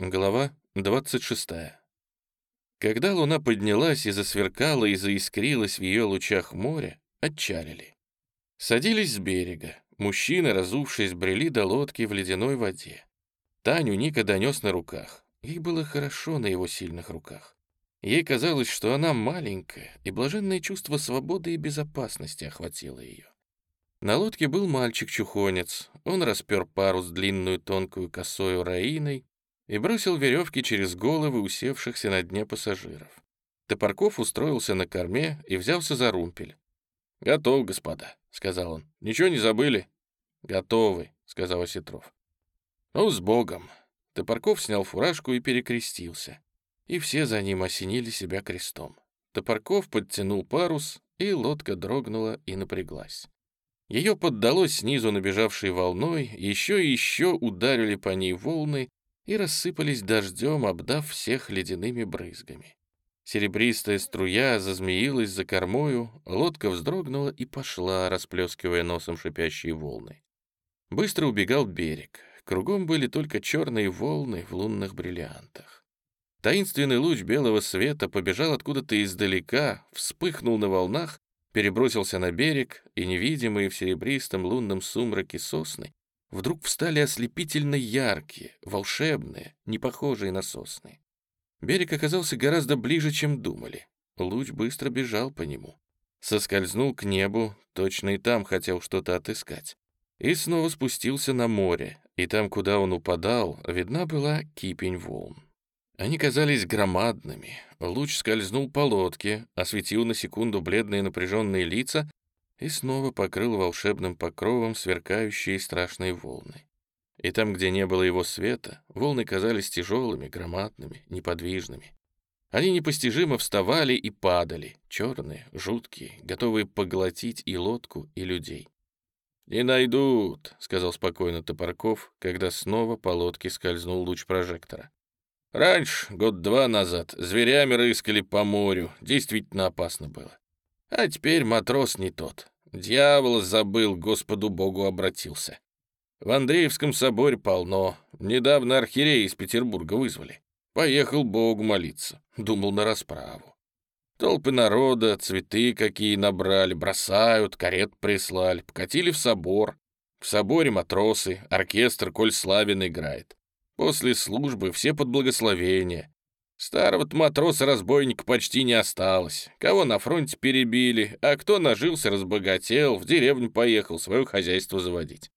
Глава 26. Когда луна поднялась и засверкала и заискрилась в ее лучах море, отчалили. Садились с берега. Мужчины, разувшись, брели до лодки в ледяной воде. Таню Ника донес на руках. Ей было хорошо на его сильных руках. Ей казалось, что она маленькая, и блаженное чувство свободы и безопасности охватило ее. На лодке был мальчик-чухонец. Он распер парус длинную тонкую косою раиной и бросил веревки через головы усевшихся на дне пассажиров. Топорков устроился на корме и взялся за румпель. «Готов, господа», — сказал он. «Ничего не забыли?» «Готовы», — сказал Осетров. «Ну, с Богом». Топорков снял фуражку и перекрестился. И все за ним осенили себя крестом. Топорков подтянул парус, и лодка дрогнула и напряглась. Ее поддалось снизу набежавшей волной, еще и еще ударили по ней волны, и рассыпались дождем, обдав всех ледяными брызгами. Серебристая струя зазмеилась за кормою, лодка вздрогнула и пошла, расплескивая носом шипящие волны. Быстро убегал берег. Кругом были только черные волны в лунных бриллиантах. Таинственный луч белого света побежал откуда-то издалека, вспыхнул на волнах, перебросился на берег, и невидимые в серебристом лунном сумраке сосны вдруг встали ослепительно яркие, волшебные, не похожие на сосны. Берег оказался гораздо ближе, чем думали. Луч быстро бежал по нему. Соскользнул к небу, точно и там хотел что-то отыскать. И снова спустился на море, и там, куда он упадал, видна была кипень волн. Они казались громадными. Луч скользнул по лодке, осветил на секунду бледные напряженные лица и снова покрыл волшебным покровом сверкающие страшные волны. И там, где не было его света, волны казались тяжелыми, громадными, неподвижными. Они непостижимо вставали и падали, черные, жуткие, готовые поглотить и лодку, и людей. «Не найдут», — сказал спокойно Топорков, когда снова по лодке скользнул луч прожектора. «Раньше, год-два назад, зверями рыскали по морю, действительно опасно было. А теперь матрос не тот. Дьявол забыл, Господу Богу обратился. В Андреевском соборе полно. Недавно архиерея из Петербурга вызвали. Поехал Богу молиться. Думал на расправу. Толпы народа, цветы какие набрали, бросают, карет прислали, покатили в собор. В соборе матросы, оркестр Коль Славин играет. После службы все под благословение. Старого-то матроса-разбойника почти не осталось. Кого на фронте перебили, а кто нажился, разбогател, в деревню поехал свое хозяйство заводить.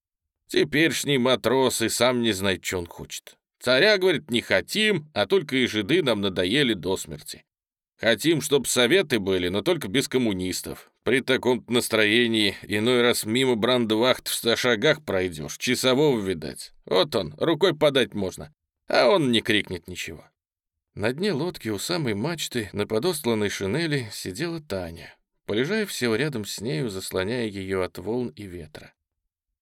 Теперешний матрос и сам не знает, что он хочет. Царя, говорит, не хотим, а только и жиды нам надоели до смерти. Хотим, чтоб советы были, но только без коммунистов. При таком настроении иной раз мимо брандвахт в ста шагах пройдешь, часового видать. Вот он, рукой подать можно, а он не крикнет ничего. На дне лодки у самой мачты на подостланной шинели сидела Таня. Полежаев сел рядом с нею, заслоняя ее от волн и ветра.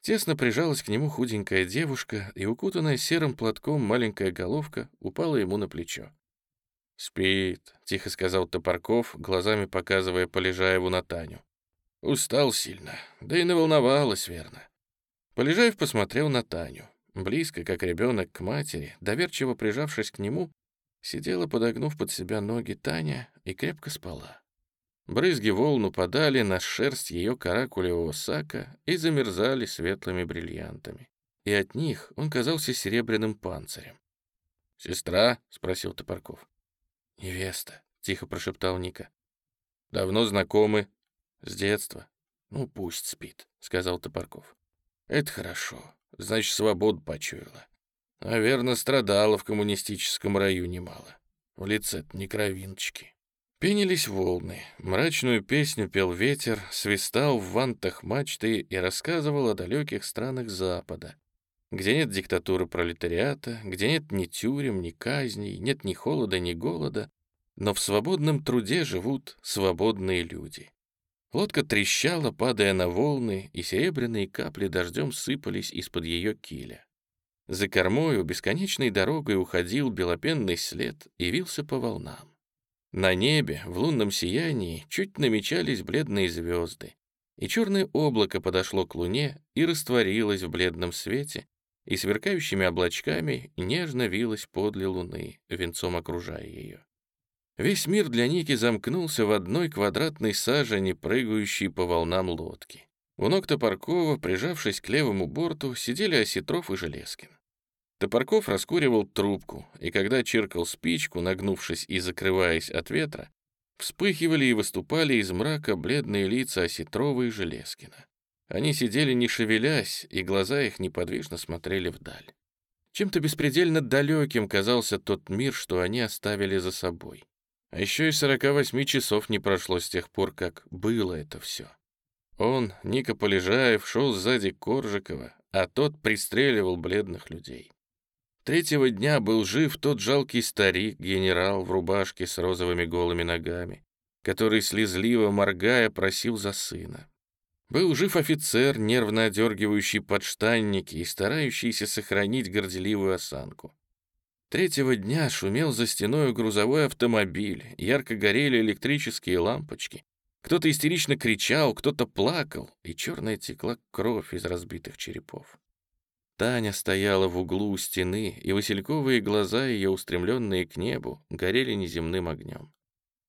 Тесно прижалась к нему худенькая девушка, и укутанная серым платком маленькая головка упала ему на плечо. «Спит», — тихо сказал Топорков, глазами показывая Полежаеву на Таню. «Устал сильно, да и наволновалась, верно». Полежаев посмотрел на Таню. Близко, как ребенок к матери, доверчиво прижавшись к нему, Сидела, подогнув под себя ноги Таня, и крепко спала. Брызги волн упадали на шерсть ее каракулевого сака и замерзали светлыми бриллиантами. И от них он казался серебряным панцирем. «Сестра?» — спросил Топорков. «Невеста», — тихо прошептал Ника. «Давно знакомы?» «С детства». «Ну, пусть спит», — сказал Топорков. «Это хорошо. Значит, свободу почуяла. Верно, страдала в коммунистическом раю немало. В лице не кровиночки. Пенились волны, мрачную песню пел ветер, свистал в вантах мачты и рассказывал о далеких странах Запада, где нет диктатуры пролетариата, где нет ни тюрем, ни казней, нет ни холода, ни голода, но в свободном труде живут свободные люди. Лодка трещала, падая на волны, и серебряные капли дождем сыпались из-под ее киля. За кормою бесконечной дорогой уходил белопенный след и вился по волнам. На небе, в лунном сиянии, чуть намечались бледные звезды, и черное облако подошло к луне и растворилось в бледном свете, и сверкающими облачками нежно вилась подле луны, венцом окружая ее. Весь мир для Ники замкнулся в одной квадратной сажени, прыгающей по волнам лодки. У ног Топоркова, прижавшись к левому борту, сидели Осетров и Железкин. Топорков раскуривал трубку, и когда чиркал спичку, нагнувшись и закрываясь от ветра, вспыхивали и выступали из мрака бледные лица Осетрова и Железкина. Они сидели не шевелясь, и глаза их неподвижно смотрели вдаль. Чем-то беспредельно далеким казался тот мир, что они оставили за собой. А еще и 48 часов не прошло с тех пор, как было это все. Он, Ника Полежаев, шел сзади Коржикова, а тот пристреливал бледных людей. Третьего дня был жив тот жалкий старик, генерал в рубашке с розовыми голыми ногами, который, слезливо моргая, просил за сына. Был жив офицер, нервно одергивающий подштанники и старающийся сохранить горделивую осанку. Третьего дня шумел за стеной грузовой автомобиль, ярко горели электрические лампочки. Кто-то истерично кричал, кто-то плакал, и черная текла кровь из разбитых черепов. Таня стояла в углу у стены, и васильковые глаза ее, устремленные к небу, горели неземным огнем.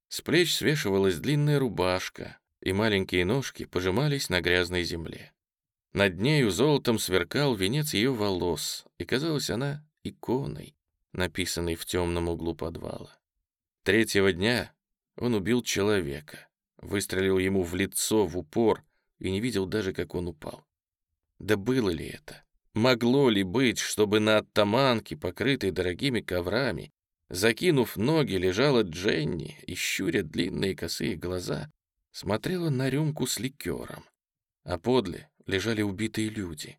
С плеч свешивалась длинная рубашка, и маленькие ножки пожимались на грязной земле. Над нею золотом сверкал венец ее волос, и казалась она иконой, написанный в темном углу подвала. Третьего дня он убил человека, выстрелил ему в лицо в упор и не видел даже, как он упал. Да было ли это? Могло ли быть, чтобы на оттаманке, покрытой дорогими коврами, закинув ноги, лежала Дженни и, щуря длинные косые глаза, смотрела на рюмку с ликером, а подле лежали убитые люди.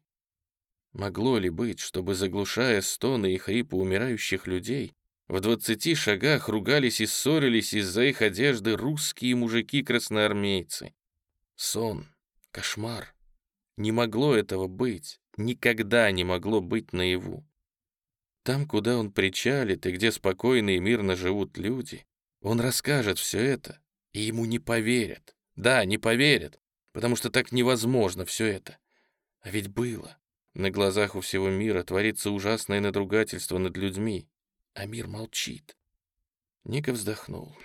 Могло ли быть, чтобы, заглушая стоны и хрипы умирающих людей, в двадцати шагах ругались и ссорились из-за их одежды русские мужики-красноармейцы? Сон, кошмар. Не могло этого быть, никогда не могло быть наяву. Там, куда он причалит и где спокойно и мирно живут люди, он расскажет все это, и ему не поверят. Да, не поверят, потому что так невозможно все это. А ведь было. На глазах у всего мира творится ужасное надругательство над людьми, а мир молчит. Ника вздохнул.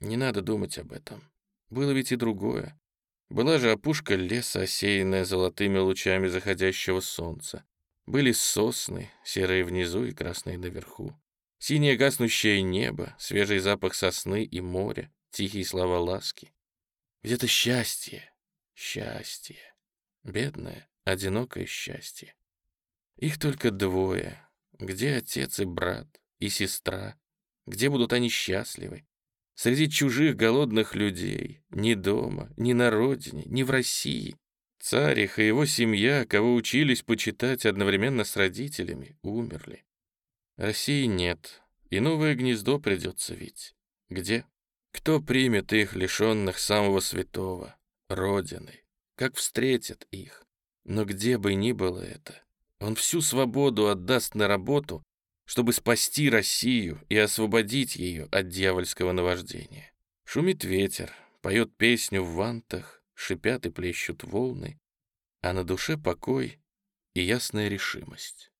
Не надо думать об этом. Было ведь и другое. Была же опушка леса, осеянная золотыми лучами заходящего солнца. Были сосны, серые внизу и красные наверху. Синее гаснущее небо, свежий запах сосны и моря, тихие слова ласки. Где-то счастье, счастье. Бедное, одинокое счастье. Их только двое. Где отец и брат, и сестра? Где будут они счастливы? Среди чужих голодных людей, ни дома, ни на родине, ни в России. Царих и его семья, кого учились почитать одновременно с родителями, умерли. России нет, и новое гнездо придется видеть. Где? Кто примет их, лишенных самого святого, Родины? Как встретят их? Но где бы ни было это, он всю свободу отдаст на работу, чтобы спасти Россию и освободить ее от дьявольского наваждения. Шумит ветер, поет песню в вантах, шипят и плещут волны, а на душе покой и ясная решимость.